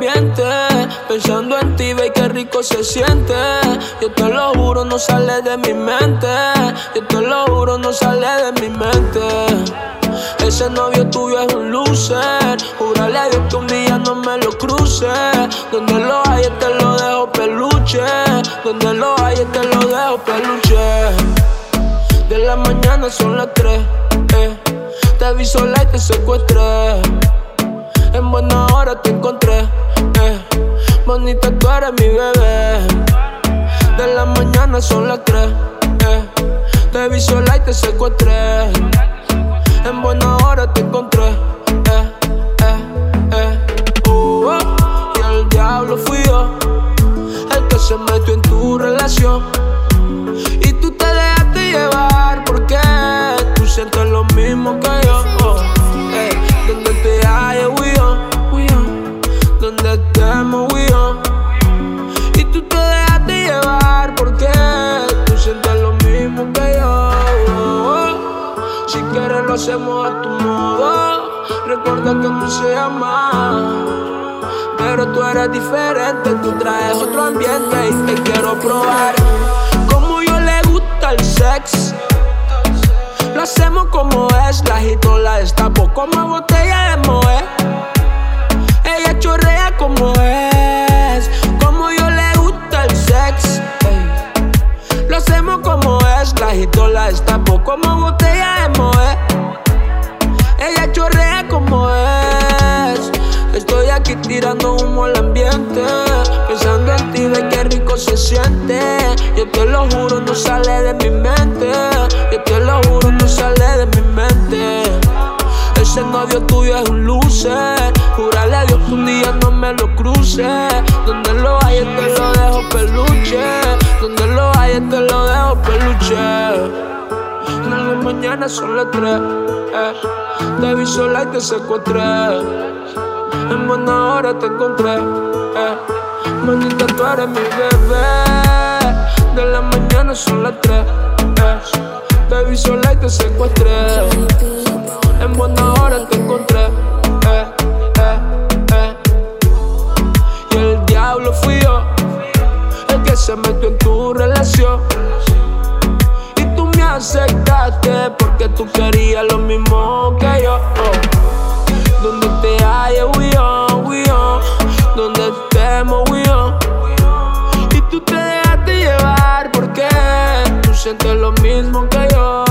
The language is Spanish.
ambiente. Pensando en ti, ve qué rico se siente. Yo te lo juro, no sale de mi mente. Yo te lo juro, no sale de mi mente. Ese novio tuyo es un loser. Júrale a Dios que un día no me lo cruce. Donde lo hay, te lo dejo peluche. Donde lo hay, te lo dejo peluche. De la mañana son las tres. Eh. Te aviso sola y te secuestré. En buena hora te encontré. Eh. Bonita, tú eres mi bebé. De la mañana son las tres. Eh. Te vi sola y te secuestré. En buena hora te encontré. Eh, eh, eh. Uh. Y el diablo fui yo. El que se metió en tu relación. Si quieres lo hacemos a tu modo. Recuerda que no se llama. Pero tú eres diferente, tú traes otro ambiente y te quiero probar. Como yo le gusta el sex. Lo hacemos como es, la agito, la destapo como botella de moe. Ella chorrea como es, como yo le gusta el sex. Lo hacemos como es, la agito, la destapo como botella humo al ambiente. Pensando en ti, de qué rico se siente. Yo te lo juro, no sale de mi mente. Yo te lo juro, no sale de mi mente. Ese novio tuyo es un loser. Júrale a Dios que un día no me lo cruce. Donde lo hay, te lo dejo peluche. Donde lo hay, te lo dejo peluche. La mañana son las tres. Eh. Te vi sola y te secuestré. En buena hora te encontré. Eh. Manita, tú eres mi bebé. De la mañana son las tres. Eh. Vi sola y te secuestré. En buena hora te encontré. Eh, eh, eh. Y el diablo fui yo. El que se metió en tu relación. Y tú me aceptaste porque tú querías lo mismo que yo. Donde lo mismo que yo.